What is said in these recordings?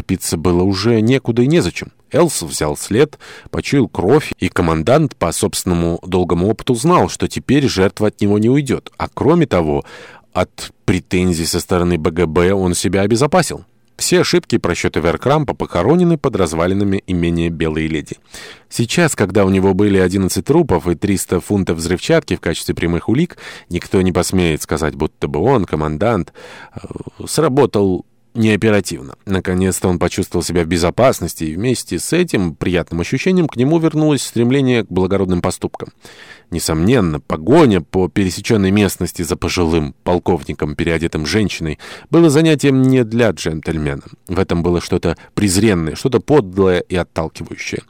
Торопиться было уже некуда и незачем. Элс взял след, почуял кровь, и командант по собственному долгому опыту знал, что теперь жертва от него не уйдет. А кроме того, от претензий со стороны БГБ он себя обезопасил. Все ошибки и просчеты Веркрампа похоронены под развалинами имения Белые Леди. Сейчас, когда у него были 11 трупов и 300 фунтов взрывчатки в качестве прямых улик, никто не посмеет сказать, будто бы он, командант, э, сработал неоперативно. Наконец-то он почувствовал себя в безопасности, и вместе с этим приятным ощущением к нему вернулось стремление к благородным поступкам. Несомненно, погоня по пересеченной местности за пожилым полковником, переодетым женщиной, было занятием не для джентльмена. В этом было что-то презренное, что-то подлое и отталкивающее.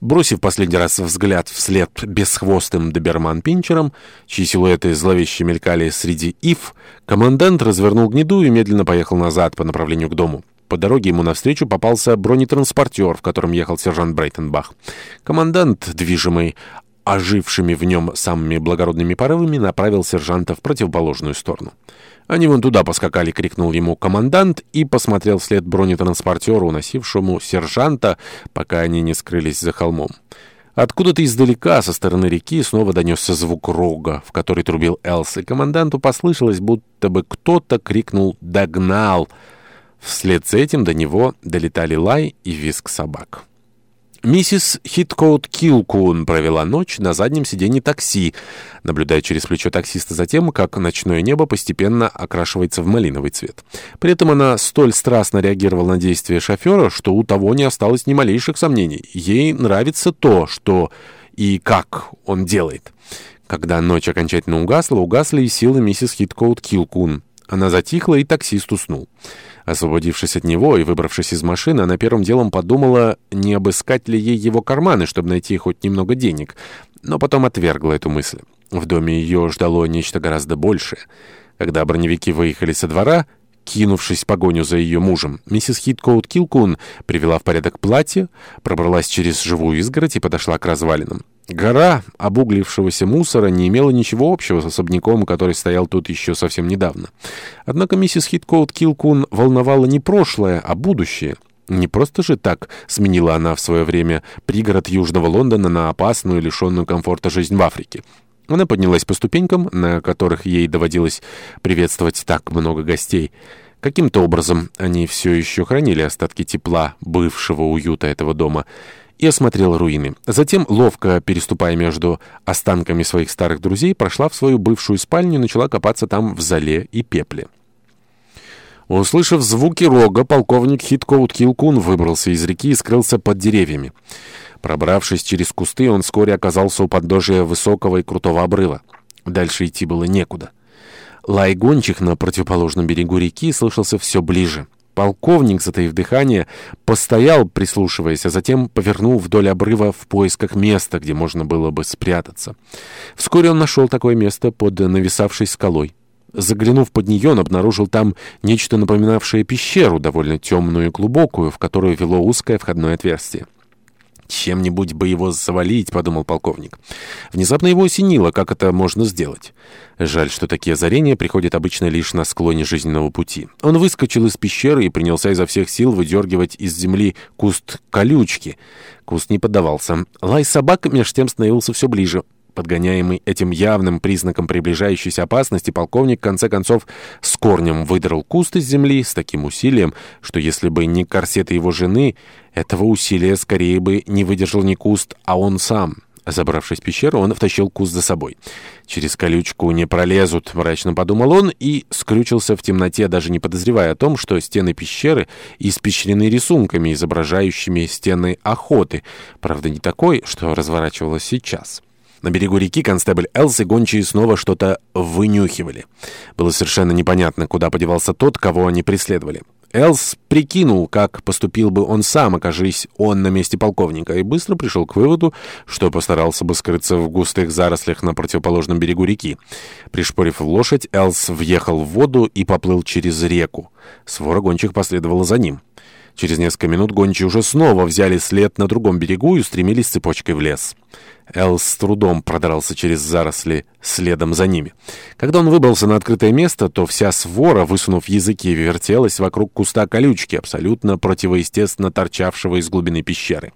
Бросив последний раз взгляд вслед бесхвостым доберман-пинчером, чьи силуэты зловеще мелькали среди ив, командант развернул гнеду и медленно поехал назад по направлению направлению к дому. По дороге ему навстречу попался бронетранспортер, в котором ехал сержант Брейтенбах. Командант, движимый ожившими в нем самыми благородными порывами, направил сержанта в противоположную сторону. «Они вон туда поскакали!» — крикнул ему командант и посмотрел вслед бронетранспортеру, уносившему сержанта, пока они не скрылись за холмом. Откуда-то издалека, со стороны реки, снова донесся звук рога, в который трубил Элс, и команданту послышалось, будто бы кто-то крикнул «Догнал!» Вслед за этим до него долетали лай и визг собак. Миссис Хиткоут Килкун провела ночь на заднем сиденье такси, наблюдая через плечо таксиста за тем, как ночное небо постепенно окрашивается в малиновый цвет. При этом она столь страстно реагировала на действия шофера, что у того не осталось ни малейших сомнений. Ей нравится то, что и как он делает. Когда ночь окончательно угасла, угасли и силы миссис Хиткоут Килкун. Она затихла, и таксист уснул. Освободившись от него и выбравшись из машины, она первым делом подумала, не обыскать ли ей его карманы, чтобы найти хоть немного денег, но потом отвергла эту мысль. В доме ее ждало нечто гораздо большее. Когда броневики выехали со двора, кинувшись в погоню за ее мужем, миссис Хиткоут Килкун привела в порядок платье, пробралась через живую изгородь и подошла к развалинам. Гора обуглившегося мусора не имела ничего общего с особняком, который стоял тут еще совсем недавно. Однако миссис Хиткоут Килкун волновала не прошлое, а будущее. Не просто же так сменила она в свое время пригород Южного Лондона на опасную, лишенную комфорта жизнь в Африке. Она поднялась по ступенькам, на которых ей доводилось приветствовать так много гостей. Каким-то образом они все еще хранили остатки тепла бывшего уюта этого дома — и осмотрел руины. Затем, ловко переступая между останками своих старых друзей, прошла в свою бывшую спальню и начала копаться там в зале и пепле. Услышав звуки рога, полковник Хиткоут Килкун выбрался из реки и скрылся под деревьями. Пробравшись через кусты, он вскоре оказался у подножия высокого и крутого обрыва. Дальше идти было некуда. Лай гончих на противоположном берегу реки слышался все ближе. Полковник, затаив дыхание, постоял, прислушиваясь, а затем повернул вдоль обрыва в поисках места, где можно было бы спрятаться. Вскоре он нашел такое место под нависавшей скалой. Заглянув под нее, он обнаружил там нечто напоминавшее пещеру, довольно темную и глубокую, в которую вело узкое входное отверстие. «Чем-нибудь бы его завалить», — подумал полковник. Внезапно его осенило, как это можно сделать. Жаль, что такие озарения приходят обычно лишь на склоне жизненного пути. Он выскочил из пещеры и принялся изо всех сил выдергивать из земли куст колючки. Куст не поддавался. Лай собак меж тем становился все ближе. Подгоняемый этим явным признаком приближающейся опасности, полковник, в конце концов, с корнем выдрал куст из земли с таким усилием, что если бы не корсеты его жены, этого усилия скорее бы не выдержал не куст, а он сам. Забравшись в пещеру, он втащил куст за собой. «Через колючку не пролезут», — мрачно подумал он и скрючился в темноте, даже не подозревая о том, что стены пещеры испещрены рисунками, изображающими стены охоты. Правда, не такой, что разворачивалось сейчас. На берегу реки констебль Элс и гончие снова что-то вынюхивали. Было совершенно непонятно, куда подевался тот, кого они преследовали. Элс прикинул, как поступил бы он сам, окажись он на месте полковника, и быстро пришел к выводу, что постарался бы скрыться в густых зарослях на противоположном берегу реки. Пришпорив лошадь, Элс въехал в воду и поплыл через реку. Свора гончих последовала за ним. Через несколько минут гончи уже снова взяли след на другом берегу и устремились цепочкой в лес. Эл с трудом продрался через заросли следом за ними. Когда он выбрался на открытое место, то вся свора, высунув языки, вертелась вокруг куста колючки, абсолютно противоестественно торчавшего из глубины пещеры.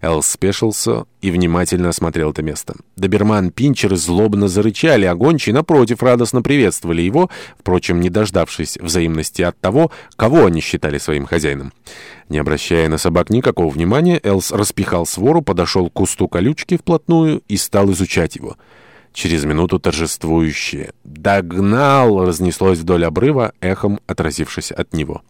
Эл спешился и внимательно осмотрел это место. Доберман Пинчер злобно зарычали, а гончие, напротив, радостно приветствовали его, впрочем, не дождавшись взаимности от того, кого они считали своим хозяином. Не обращая на собак никакого внимания, Элс распихал свору, подошел к кусту колючки вплотную и стал изучать его. Через минуту торжествующее «Догнал!» разнеслось вдоль обрыва, эхом отразившись от него.